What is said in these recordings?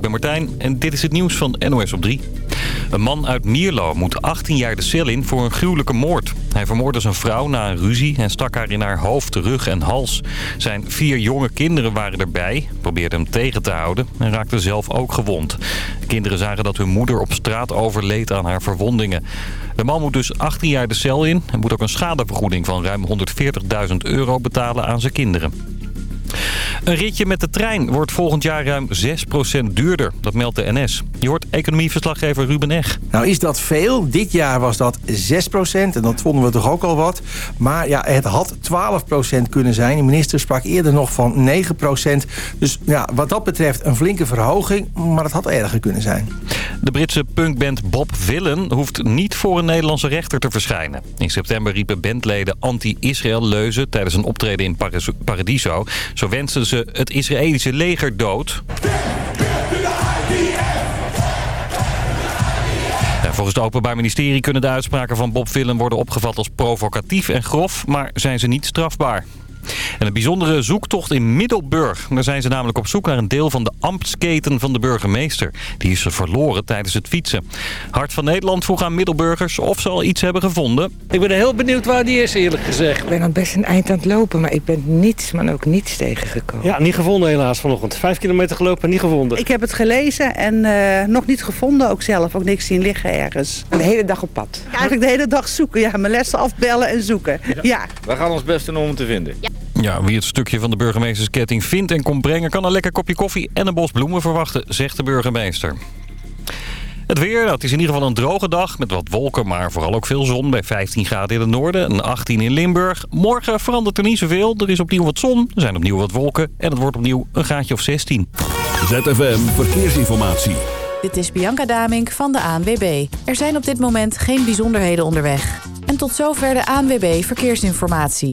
ik ben Martijn en dit is het nieuws van NOS op 3. Een man uit Mierlo moet 18 jaar de cel in voor een gruwelijke moord. Hij vermoordde zijn vrouw na een ruzie en stak haar in haar hoofd, rug en hals. Zijn vier jonge kinderen waren erbij, probeerde hem tegen te houden en raakte zelf ook gewond. De kinderen zagen dat hun moeder op straat overleed aan haar verwondingen. De man moet dus 18 jaar de cel in en moet ook een schadevergoeding van ruim 140.000 euro betalen aan zijn kinderen. Een ritje met de trein wordt volgend jaar ruim 6% duurder. Dat meldt de NS. Je hoort economieverslaggever Ruben Eg. Nou is dat veel. Dit jaar was dat 6% en dat vonden we toch ook al wat. Maar ja, het had 12% kunnen zijn. De minister sprak eerder nog van 9%. Dus ja, wat dat betreft een flinke verhoging. Maar het had erger kunnen zijn. De Britse punkband Bob Villen hoeft niet voor een Nederlandse rechter te verschijnen. In september riepen bandleden anti-Israël leuzen tijdens een optreden in Paradiso. Zo wensten ze het Israëlische leger dood. volgens het Openbaar Ministerie kunnen de uitspraken van Bob Villen worden opgevat als provocatief en grof, maar zijn ze niet strafbaar. En een bijzondere zoektocht in Middelburg. Daar zijn ze namelijk op zoek naar een deel van de ambtsketen van de burgemeester. Die is verloren tijdens het fietsen. Hart van Nederland vroeg aan Middelburgers of ze al iets hebben gevonden. Ik ben heel benieuwd waar die is eerlijk gezegd. Ik ben al best een eind aan het lopen, maar ik ben niets, maar ook niets tegengekomen. Ja, niet gevonden helaas vanochtend. Vijf kilometer gelopen, niet gevonden. Ik heb het gelezen en uh, nog niet gevonden ook zelf. Ook niks zien liggen ergens. De hele dag op pad. Eigenlijk de hele dag zoeken. Ja, mijn lessen afbellen en zoeken. Ja. ja. We gaan ons best doen om hem te vinden. Ja. Ja, wie het stukje van de burgemeestersketting vindt en komt brengen... kan een lekker kopje koffie en een bos bloemen verwachten, zegt de burgemeester. Het weer, nou, het is in ieder geval een droge dag met wat wolken, maar vooral ook veel zon. Bij 15 graden in het noorden en 18 in Limburg. Morgen verandert er niet zoveel. Er is opnieuw wat zon, er zijn opnieuw wat wolken en het wordt opnieuw een graadje of 16. ZFM Verkeersinformatie. Dit is Bianca Damink van de ANWB. Er zijn op dit moment geen bijzonderheden onderweg. En tot zover de ANWB Verkeersinformatie.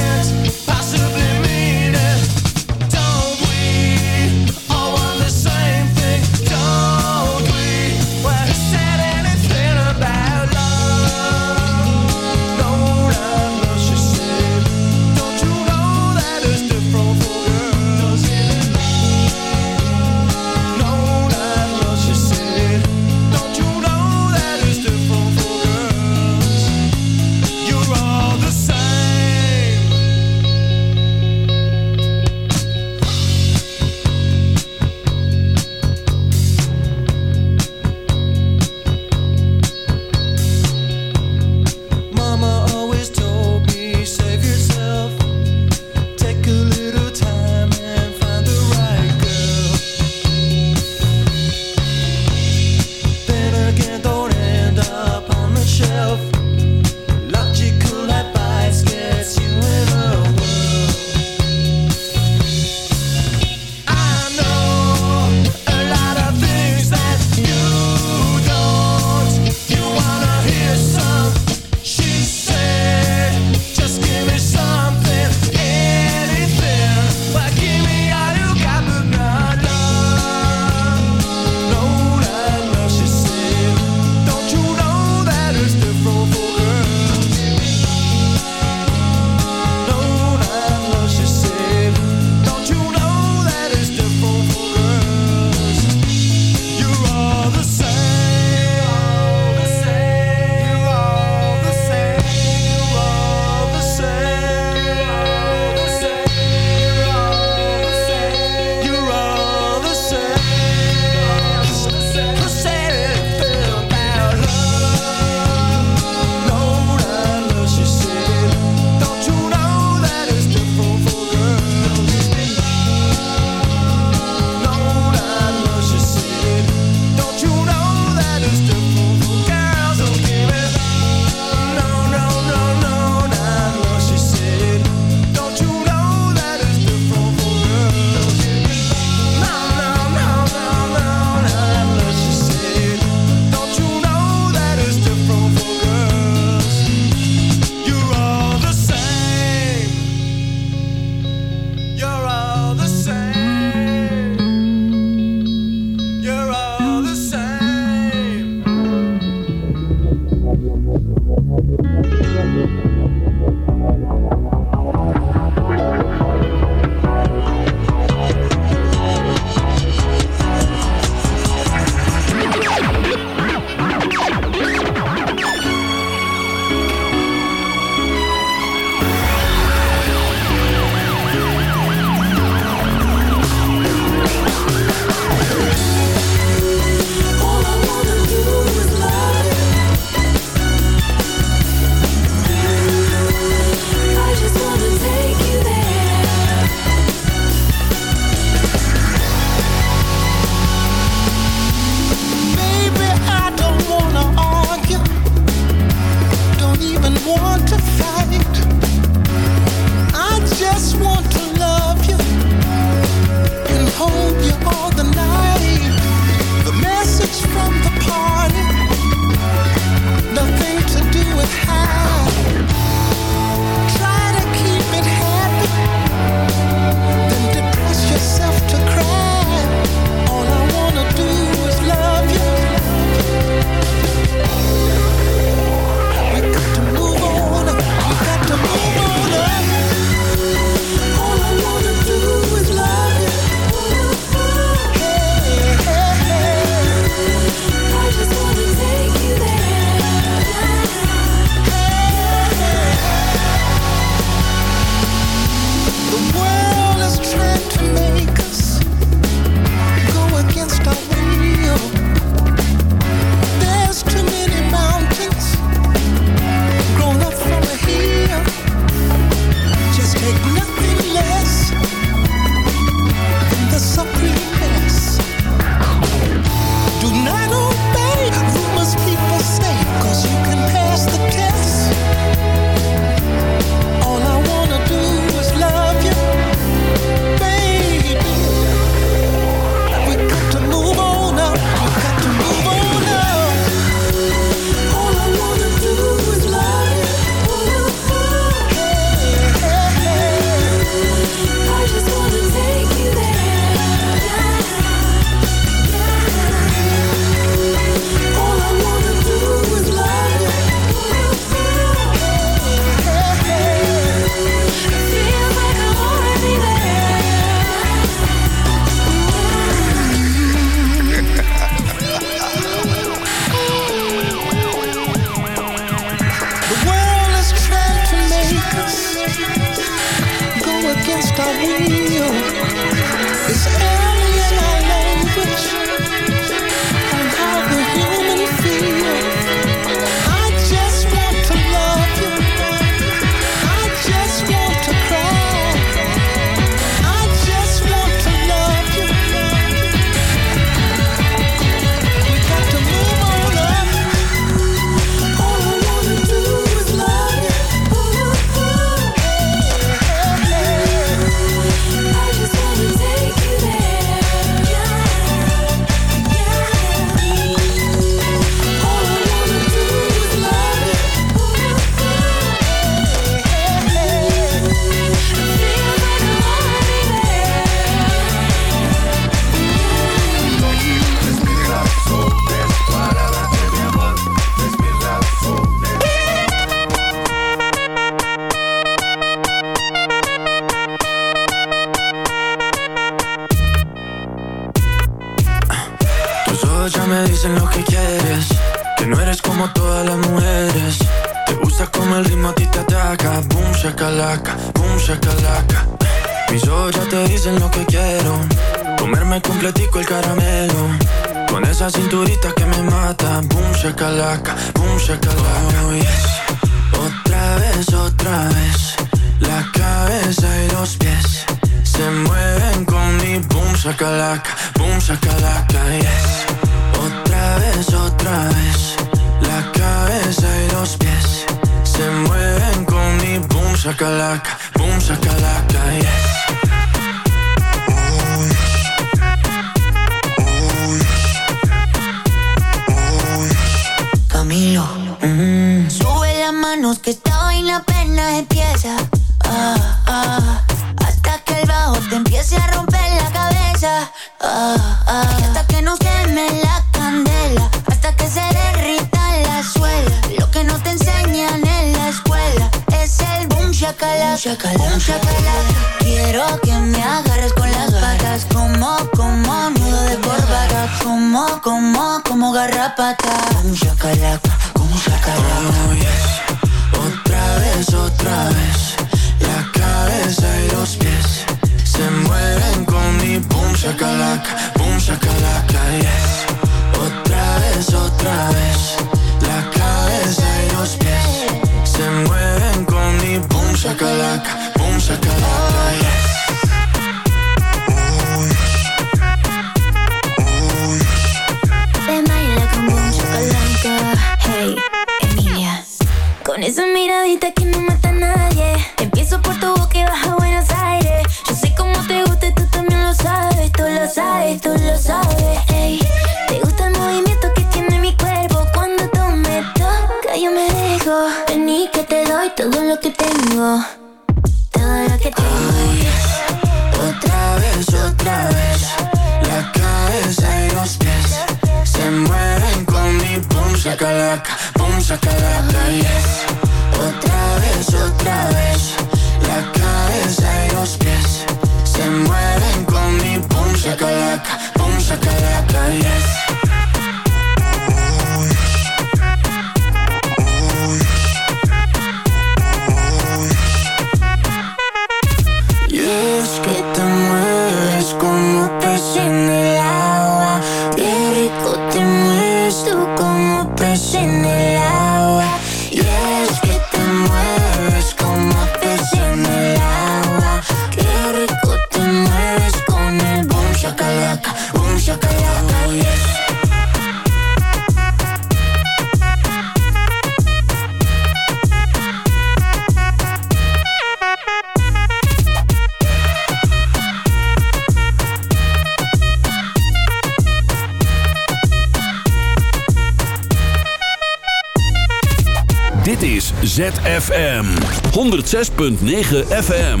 Dit is ZFM 106.9 FM.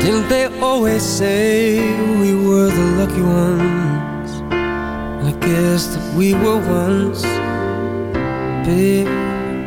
Didn't they always say we were the lucky ones? I guess that we were once big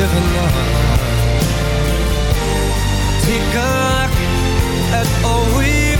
given up Take a look at all we've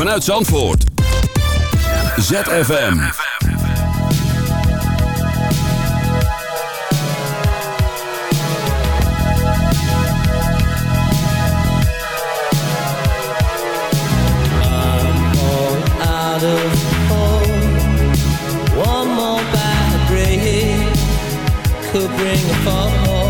vanuit Zandvoort. ZFM. Could bring a fall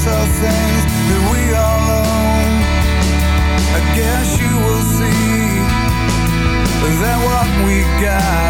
special things that we all own. I guess you will see that what we got